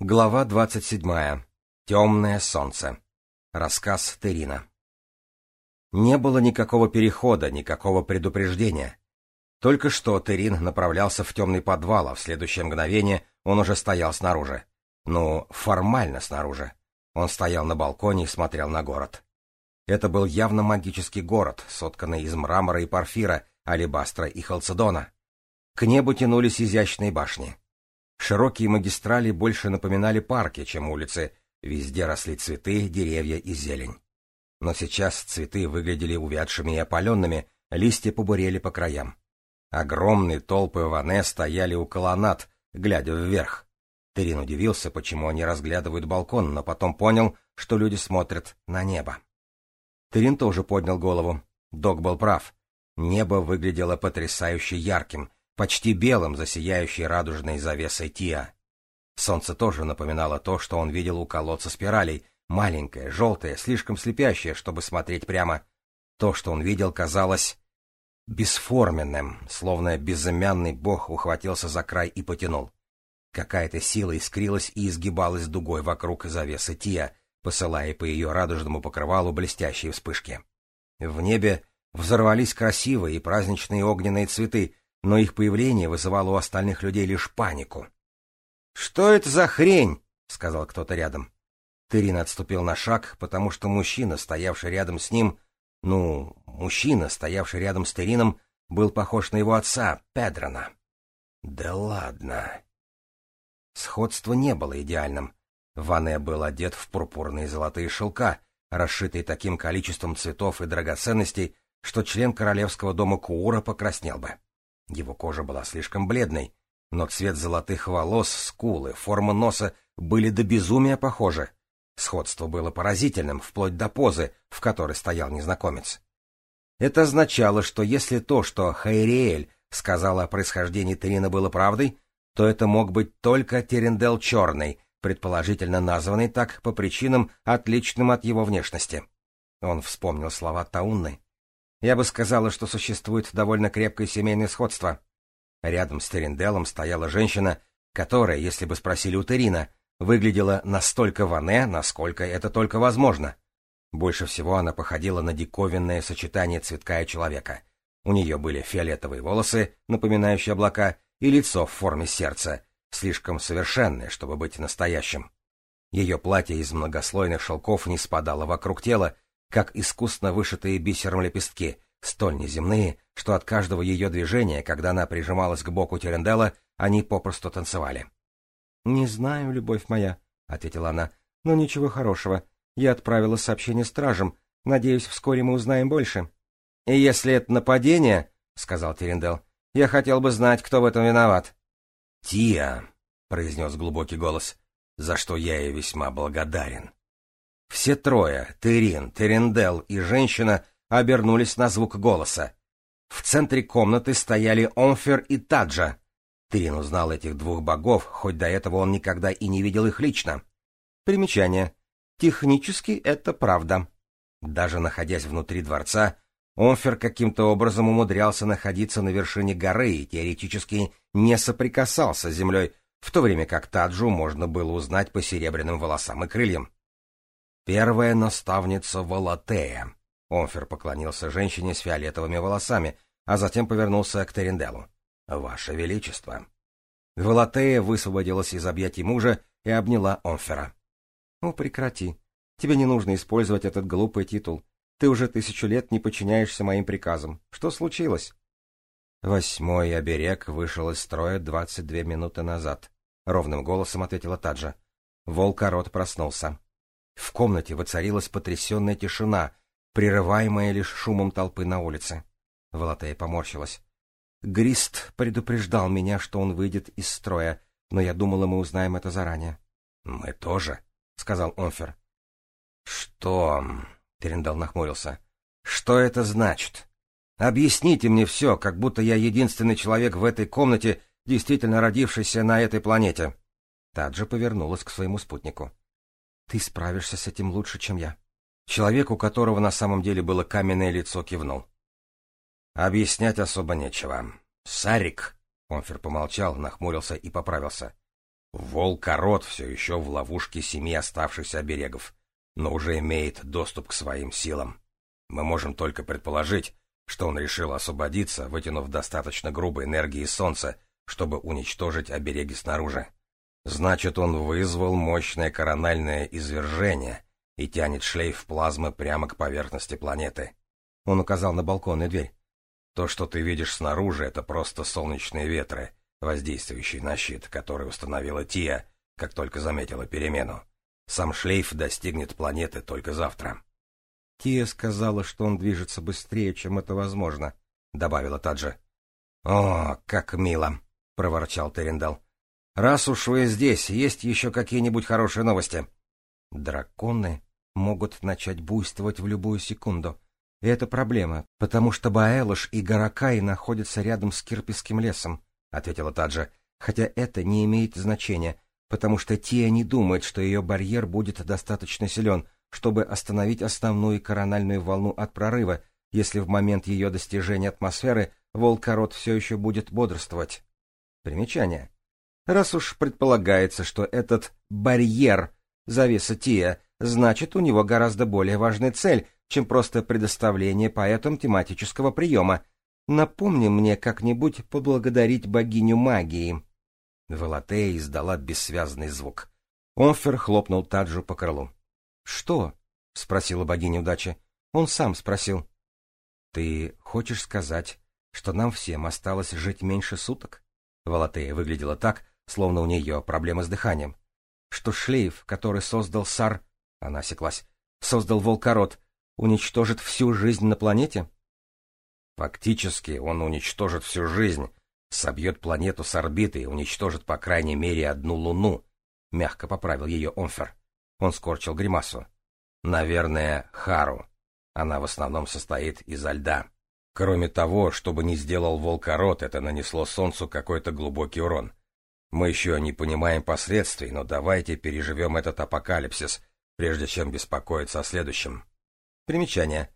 Глава двадцать седьмая. Темное солнце. Рассказ Терина. Не было никакого перехода, никакого предупреждения. Только что Терин направлялся в темный подвал, а в следующее мгновение он уже стоял снаружи. Ну, формально снаружи. Он стоял на балконе и смотрел на город. Это был явно магический город, сотканный из мрамора и порфира, алебастра и халцедона. К небу тянулись изящные башни. Широкие магистрали больше напоминали парки, чем улицы. Везде росли цветы, деревья и зелень. Но сейчас цветы выглядели увядшими и опаленными, листья побурели по краям. Огромные толпы ване стояли у колоннад, глядя вверх. Терин удивился, почему они разглядывают балкон, но потом понял, что люди смотрят на небо. Терин тоже поднял голову. Док был прав. Небо выглядело потрясающе ярким, почти белым, засияющей радужной завесой Тиа. Солнце тоже напоминало то, что он видел у колодца спиралей, маленькое, желтое, слишком слепящее, чтобы смотреть прямо. То, что он видел, казалось бесформенным, словно безымянный бог ухватился за край и потянул. Какая-то сила искрилась и изгибалась дугой вокруг завесы Тия, посылая по ее радужному покрывалу блестящие вспышки. В небе взорвались красивые и праздничные огненные цветы, но их появление вызывало у остальных людей лишь панику. «Что это за хрень?» — сказал кто-то рядом. Терин отступил на шаг, потому что мужчина, стоявший рядом с ним, ну, мужчина, стоявший рядом с Терином, был похож на его отца, Педрона. Да ладно. Сходство не было идеальным. Ване был одет в пурпурные золотые шелка, расшитые таким количеством цветов и драгоценностей, что член королевского дома Куура покраснел бы. Его кожа была слишком бледной, но цвет золотых волос, скулы, форма носа были до безумия похожи. Сходство было поразительным, вплоть до позы, в которой стоял незнакомец. Это означало, что если то, что Хайриэль сказала о происхождении Трина было правдой, то это мог быть только Терендел Черный, предположительно названный так по причинам, отличным от его внешности. Он вспомнил слова Таунны. Я бы сказала, что существует довольно крепкое семейное сходство. Рядом с Теренделом стояла женщина, которая, если бы спросили у Терина, выглядела настолько ване, насколько это только возможно. Больше всего она походила на диковинное сочетание цветка и человека. У нее были фиолетовые волосы, напоминающие облака, и лицо в форме сердца, слишком совершенное, чтобы быть настоящим. Ее платье из многослойных шелков не спадало вокруг тела, как искусно вышитые бисером лепестки, столь неземные, что от каждого ее движения, когда она прижималась к боку Терендела, они попросту танцевали. «Не знаю, любовь моя», — ответила она, — «но ничего хорошего. Я отправила сообщение стражам. Надеюсь, вскоре мы узнаем больше». «И если это нападение», — сказал Терендел, — «я хотел бы знать, кто в этом виноват». «Тия», — произнес глубокий голос, — «за что я ей весьма благодарен». Все трое, Терин, Терендел и женщина, обернулись на звук голоса. В центре комнаты стояли Омфер и Таджа. Терин узнал этих двух богов, хоть до этого он никогда и не видел их лично. Примечание. Технически это правда. Даже находясь внутри дворца, Омфер каким-то образом умудрялся находиться на вершине горы и теоретически не соприкасался с землей, в то время как Таджу можно было узнать по серебряным волосам и крыльям. Первая наставница Волотея. Омфер поклонился женщине с фиолетовыми волосами, а затем повернулся к Теренделу. «Ваше Величество!» Волотея высвободилась из объятий мужа и обняла Омфера. «Ну, прекрати. Тебе не нужно использовать этот глупый титул. Ты уже тысячу лет не подчиняешься моим приказам. Что случилось?» «Восьмой оберег вышел из строя двадцать две минуты назад», — ровным голосом ответила Таджа. Волкорот проснулся. В комнате воцарилась потрясенная тишина, прерываемая лишь шумом толпы на улице. Волотея поморщилась. Грист предупреждал меня, что он выйдет из строя, но я думала, мы узнаем это заранее. — Мы тоже, — сказал Онфер. Что? — Терендал нахмурился. — Что это значит? Объясните мне все, как будто я единственный человек в этой комнате, действительно родившийся на этой планете. Таджа повернулась к своему спутнику. — ты справишься с этим лучше, чем я. Человек, у которого на самом деле было каменное лицо, кивнул. Объяснять особо нечего. Сарик, Комфер помолчал, нахмурился и поправился. Волкород все еще в ловушке семи оставшихся оберегов, но уже имеет доступ к своим силам. Мы можем только предположить, что он решил освободиться, вытянув достаточно грубой энергии солнца, чтобы уничтожить обереги снаружи. Значит, он вызвал мощное корональное извержение и тянет шлейф плазмы прямо к поверхности планеты. Он указал на балкон и дверь. То, что ты видишь снаружи, это просто солнечные ветры, воздействующие на щит, который установила Тия, как только заметила перемену. Сам шлейф достигнет планеты только завтра. Тия сказала, что он движется быстрее, чем это возможно, — добавила Таджа. — О, как мило! — проворчал Терендал. Раз уж вы здесь, есть еще какие-нибудь хорошие новости? — Драконы могут начать буйствовать в любую секунду. И это проблема, потому что Баэлыш и Гаракай находятся рядом с Кирписким лесом, — ответила Таджа, — хотя это не имеет значения, потому что Тия не думает, что ее барьер будет достаточно силен, чтобы остановить основную корональную волну от прорыва, если в момент ее достижения атмосферы волкорот все еще будет бодрствовать. Примечание. Раз уж предполагается, что этот барьер, завеса Тия, значит, у него гораздо более важная цель, чем просто предоставление поэтам тематического приема. Напомни мне как-нибудь поблагодарить богиню магии. Велатея издала бессвязный звук. Омфер хлопнул Таджу по крылу. — Что? — спросила богиня удачи. Он сам спросил. — Ты хочешь сказать, что нам всем осталось жить меньше суток? Волотея выглядела так, словно у нее проблемы с дыханием, что шлейф, который создал Сар, она осеклась, создал волкород, уничтожит всю жизнь на планете? Фактически он уничтожит всю жизнь, собьет планету с орбиты и уничтожит по крайней мере одну Луну, мягко поправил ее Омфер. Он скорчил гримасу. Наверное, Хару. Она в основном состоит изо льда. Кроме того, чтобы не сделал волкород, это нанесло Солнцу какой-то глубокий урон. Мы еще не понимаем последствий, но давайте переживем этот апокалипсис, прежде чем беспокоиться о следующем. Примечание.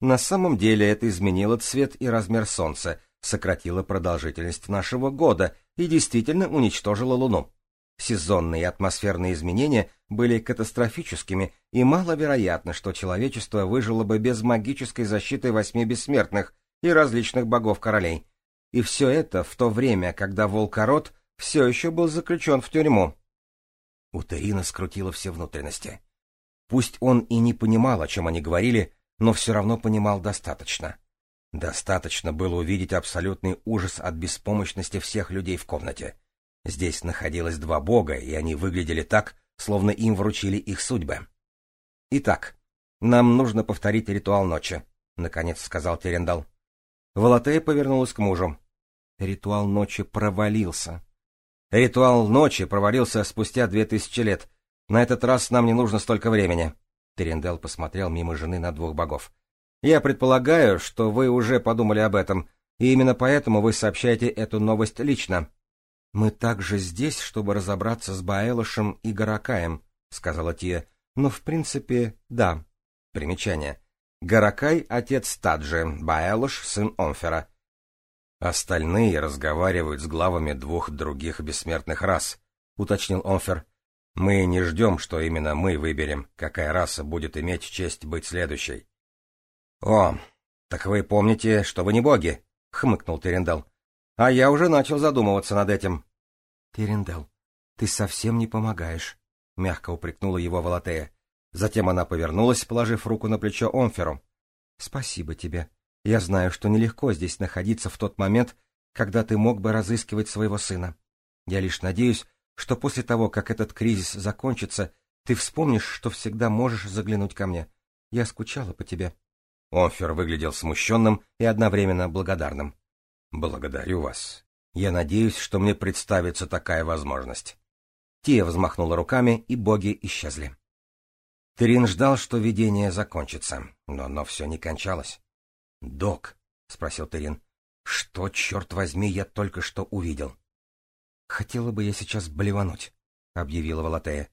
На самом деле это изменило цвет и размер Солнца, сократило продолжительность нашего года и действительно уничтожило Луну. Сезонные и атмосферные изменения были катастрофическими, и маловероятно, что человечество выжило бы без магической защиты восьми бессмертных и различных богов-королей. И все это в то время, когда волкород — все еще был заключен в тюрьму. У Терина скрутило все внутренности. Пусть он и не понимал, о чем они говорили, но все равно понимал достаточно. Достаточно было увидеть абсолютный ужас от беспомощности всех людей в комнате. Здесь находилось два бога, и они выглядели так, словно им вручили их судьбы. «Итак, нам нужно повторить ритуал ночи», — наконец сказал Терендал. Волотея повернулась к мужу. Ритуал ночи провалился. Ритуал ночи провалился спустя две тысячи лет. На этот раз нам не нужно столько времени. Терендел посмотрел мимо жены на двух богов. Я предполагаю, что вы уже подумали об этом, и именно поэтому вы сообщаете эту новость лично. Мы также здесь, чтобы разобраться с Баэлошем и Гаракаем, сказала Тия. Но «Ну, в принципе, да. Примечание. Гаракай — отец Таджи, Баэлош — сын Омфера. Остальные разговаривают с главами двух других бессмертных рас, уточнил Омфер. Мы не ждем, что именно мы выберем, какая раса будет иметь честь быть следующей. О, так вы помните, что вы не боги, хмыкнул Терендал. А я уже начал задумываться над этим. Терендал, ты совсем не помогаешь, мягко упрекнула его Волотея. Затем она повернулась, положив руку на плечо Омферу. Спасибо тебе. Я знаю, что нелегко здесь находиться в тот момент, когда ты мог бы разыскивать своего сына. Я лишь надеюсь, что после того, как этот кризис закончится, ты вспомнишь, что всегда можешь заглянуть ко мне. Я скучала по тебе». Офер выглядел смущенным и одновременно благодарным. «Благодарю вас. Я надеюсь, что мне представится такая возможность». Тия взмахнула руками, и боги исчезли. Терин ждал, что видение закончится, но оно все не кончалось. «Док», — спросил Терин, — «что, черт возьми, я только что увидел?» «Хотела бы я сейчас блевануть», — объявила Волотея.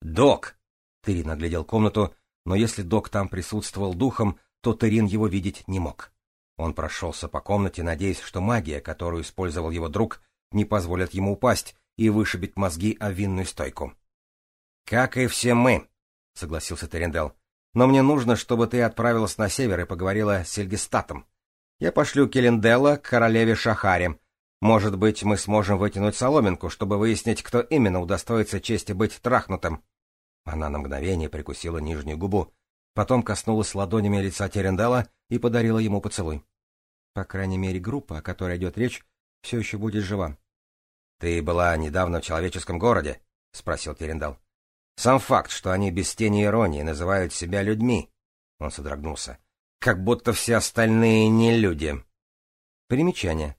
«Док!» — Терин оглядел комнату, но если док там присутствовал духом, то Терин его видеть не мог. Он прошелся по комнате, надеясь, что магия, которую использовал его друг, не позволит ему упасть и вышибить мозги о винную стойку. «Как и все мы», — согласился Терендел. Но мне нужно, чтобы ты отправилась на север и поговорила с Сельгестатом. Я пошлю Келенделла к королеве Шахаре. Может быть, мы сможем вытянуть соломинку, чтобы выяснить, кто именно удостоится чести быть трахнутым. Она на мгновение прикусила нижнюю губу, потом коснулась ладонями лица Теренделла и подарила ему поцелуй. По крайней мере, группа, о которой идет речь, все еще будет жива. — Ты была недавно в человеческом городе? — спросил Терендал. Сам факт, что они без тени иронии называют себя людьми. Он содрогнулся. Как будто все остальные не люди. Примечание.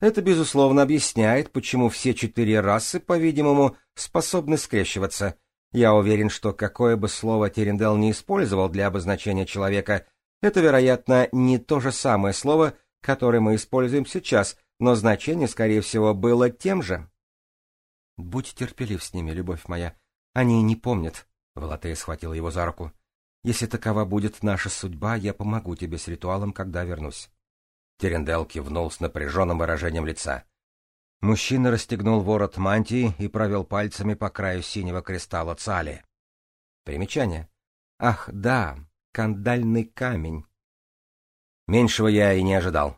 Это, безусловно, объясняет, почему все четыре расы, по-видимому, способны скрещиваться. Я уверен, что какое бы слово Терендел не использовал для обозначения человека, это, вероятно, не то же самое слово, которое мы используем сейчас, но значение, скорее всего, было тем же. Будь терпелив с ними, любовь моя. Они не помнят. Волотея схватила его за руку. Если такова будет наша судьба, я помогу тебе с ритуалом, когда вернусь. Терендел кивнул с напряженным выражением лица. Мужчина расстегнул ворот мантии и провел пальцами по краю синего кристалла цали. Примечание. Ах, да, кандальный камень. Меньшего я и не ожидал.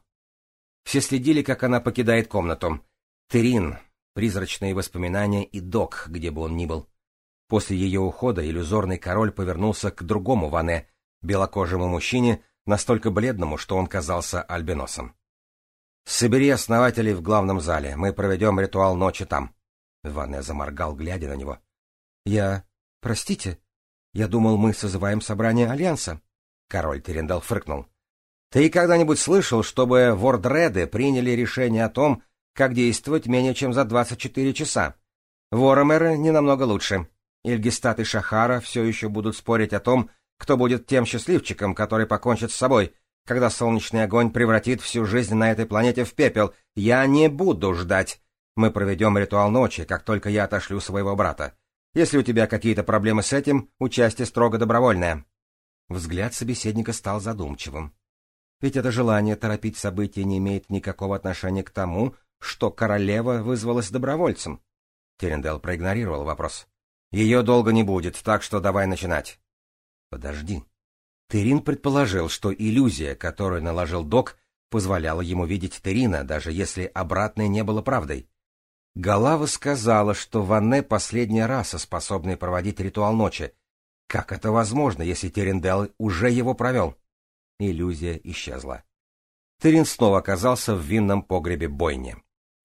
Все следили, как она покидает комнату. Терин, призрачные воспоминания и док, где бы он ни был. После ее ухода иллюзорный король повернулся к другому Ване, белокожему мужчине, настолько бледному, что он казался альбиносом. «Собери основателей в главном зале, мы проведем ритуал ночи там». Ване заморгал, глядя на него. «Я... Простите, я думал, мы созываем собрание Альянса». Король Терендал фыркнул. «Ты когда-нибудь слышал, чтобы вордреды приняли решение о том, как действовать менее чем за двадцать четыре часа? Воромеры не намного лучше. Ильгистат и Шахара все еще будут спорить о том, кто будет тем счастливчиком, который покончит с собой, когда солнечный огонь превратит всю жизнь на этой планете в пепел. Я не буду ждать. Мы проведем ритуал ночи, как только я отошлю своего брата. Если у тебя какие-то проблемы с этим, участие строго добровольное. Взгляд собеседника стал задумчивым. Ведь это желание торопить события не имеет никакого отношения к тому, что королева вызвалась добровольцем. Терендел проигнорировал вопрос. Ее долго не будет, так что давай начинать. Подожди. Терин предположил, что иллюзия, которую наложил док, позволяла ему видеть Терина, даже если обратное не было правдой. Галава сказала, что Ванне последняя раса, способная проводить ритуал ночи. Как это возможно, если Терендел уже его провел? Иллюзия исчезла. Терин снова оказался в винном погребе бойни.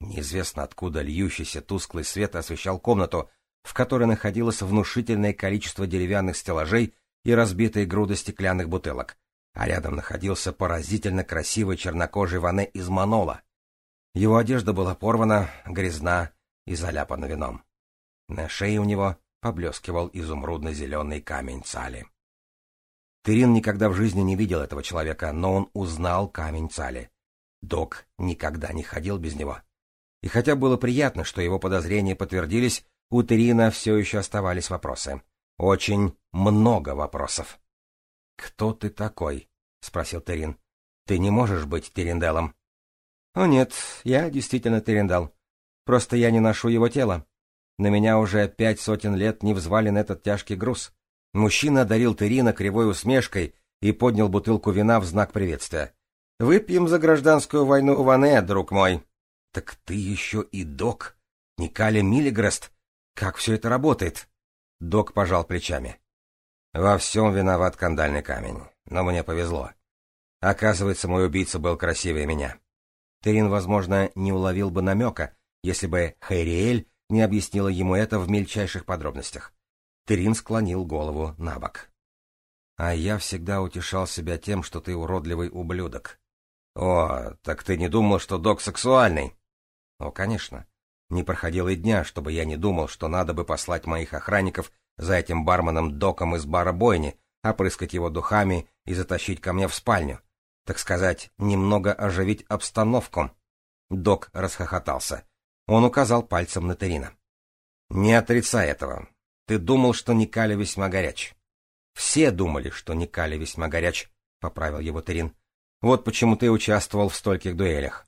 Неизвестно откуда льющийся тусклый свет освещал комнату, в которой находилось внушительное количество деревянных стеллажей и разбитые груды стеклянных бутылок, а рядом находился поразительно красивый чернокожий Ване из Манола. Его одежда была порвана, грязна и заляпана вином. На шее у него поблескивал изумрудно-зеленый камень цали. Терин никогда в жизни не видел этого человека, но он узнал камень цали. Док никогда не ходил без него. И хотя было приятно, что его подозрения подтвердились, у Терина все еще оставались вопросы. Очень много вопросов. «Кто ты такой?» — спросил Терин. «Ты не можешь быть Теринделом». «О нет, я действительно Териндал. Просто я не ношу его тело. На меня уже пять сотен лет не взвален этот тяжкий груз». Мужчина одарил Терина кривой усмешкой и поднял бутылку вина в знак приветствия. «Выпьем за гражданскую войну Ване, друг мой». «Так ты еще и док. Никаля Миллигрест. Как все это работает? Док пожал плечами. Во всем виноват кандальный камень, но мне повезло. Оказывается, мой убийца был красивее меня. Терин, возможно, не уловил бы намека, если бы Хайриэль не объяснила ему это в мельчайших подробностях. Терин склонил голову на бок. «А я всегда утешал себя тем, что ты уродливый ублюдок». «О, так ты не думал, что док сексуальный?» «О, конечно. Не проходило и дня, чтобы я не думал, что надо бы послать моих охранников за этим барменом Доком из бара Бойни, опрыскать а его духами и затащить ко мне в спальню. Так сказать, немного оживить обстановку. Док расхохотался. Он указал пальцем на Терина. «Не отрицай этого. Ты думал, что Никали весьма горяч». «Все думали, что Никали весьма горяч», — поправил его Терин. «Вот почему ты участвовал в стольких дуэлях».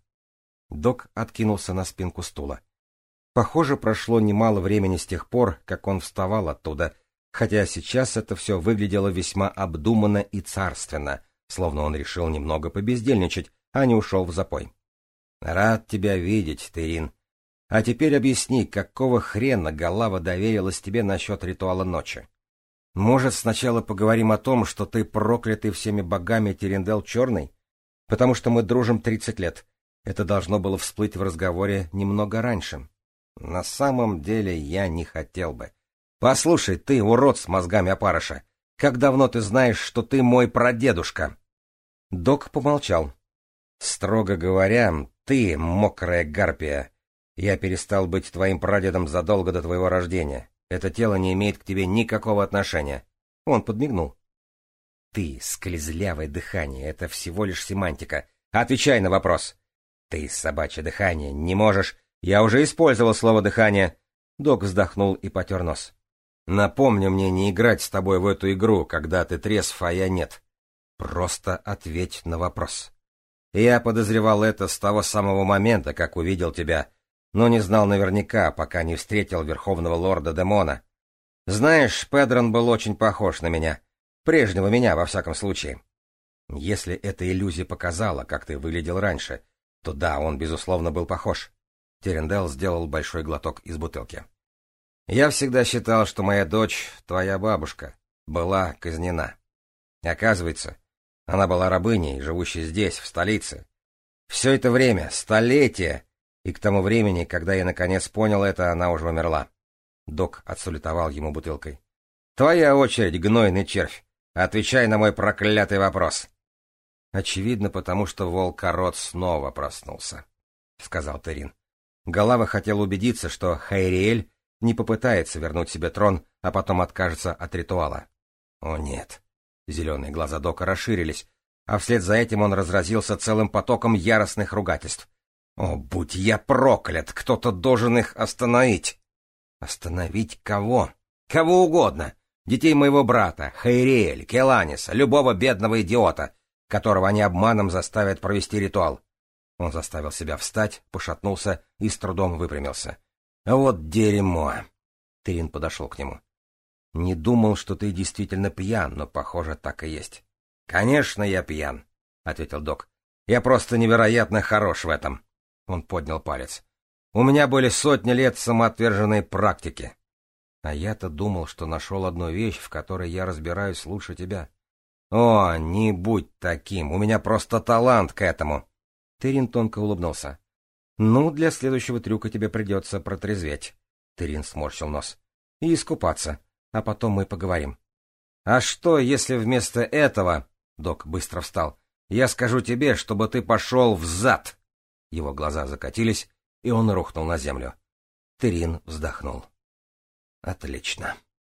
Док откинулся на спинку стула. Похоже, прошло немало времени с тех пор, как он вставал оттуда, хотя сейчас это все выглядело весьма обдуманно и царственно, словно он решил немного побездельничать, а не ушел в запой. «Рад тебя видеть, Терин. А теперь объясни, какого хрена Галава доверилась тебе насчет ритуала ночи? Может, сначала поговорим о том, что ты проклятый всеми богами Терендел Черный? Потому что мы дружим тридцать лет. Это должно было всплыть в разговоре немного раньше». На самом деле я не хотел бы. Послушай, ты, урод с мозгами опарыша, как давно ты знаешь, что ты мой прадедушка? Док помолчал. Строго говоря, ты, мокрая гарпия, я перестал быть твоим прадедом задолго до твоего рождения. Это тело не имеет к тебе никакого отношения. Он подмигнул. Ты, скользлявое дыхание, это всего лишь семантика. Отвечай на вопрос. Ты, собачье дыхание, не можешь «Я уже использовал слово «дыхание», — док вздохнул и потер нос. «Напомни мне не играть с тобой в эту игру, когда ты трезв, а я нет. Просто ответь на вопрос». Я подозревал это с того самого момента, как увидел тебя, но не знал наверняка, пока не встретил Верховного Лорда Демона. Знаешь, Педрон был очень похож на меня. Прежнего меня, во всяком случае. Если эта иллюзия показала, как ты выглядел раньше, то да, он, безусловно, был похож. Терендел сделал большой глоток из бутылки. «Я всегда считал, что моя дочь, твоя бабушка, была казнена. Оказывается, она была рабыней, живущей здесь, в столице. Все это время, столетия, и к тому времени, когда я наконец понял это, она уже умерла». Док отсулетовал ему бутылкой. «Твоя очередь, гнойный червь. Отвечай на мой проклятый вопрос». «Очевидно, потому что волк волкород снова проснулся», — сказал Терин. Голава хотел убедиться, что Хайриэль не попытается вернуть себе трон, а потом откажется от ритуала. О нет. Зеленые глаза Дока расширились, а вслед за этим он разразился целым потоком яростных ругательств. О, будь я проклят, кто-то должен их остановить. Остановить кого? Кого угодно. Детей моего брата, Хайриэль, Келаниса, любого бедного идиота, которого они обманом заставят провести ритуал. Он заставил себя встать, пошатнулся и с трудом выпрямился. «А «Вот дерьмо!» Терин подошел к нему. «Не думал, что ты действительно пьян, но, похоже, так и есть». «Конечно, я пьян», — ответил док. «Я просто невероятно хорош в этом». Он поднял палец. «У меня были сотни лет самоотверженной практики». «А я-то думал, что нашел одну вещь, в которой я разбираюсь лучше тебя». «О, не будь таким, у меня просто талант к этому», Терин тонко улыбнулся. «Ну, для следующего трюка тебе придется протрезветь», — Терин сморщил нос. «И искупаться, а потом мы поговорим». «А что, если вместо этого...» — док быстро встал. «Я скажу тебе, чтобы ты пошел взад!» Его глаза закатились, и он рухнул на землю. Терин вздохнул. «Отлично».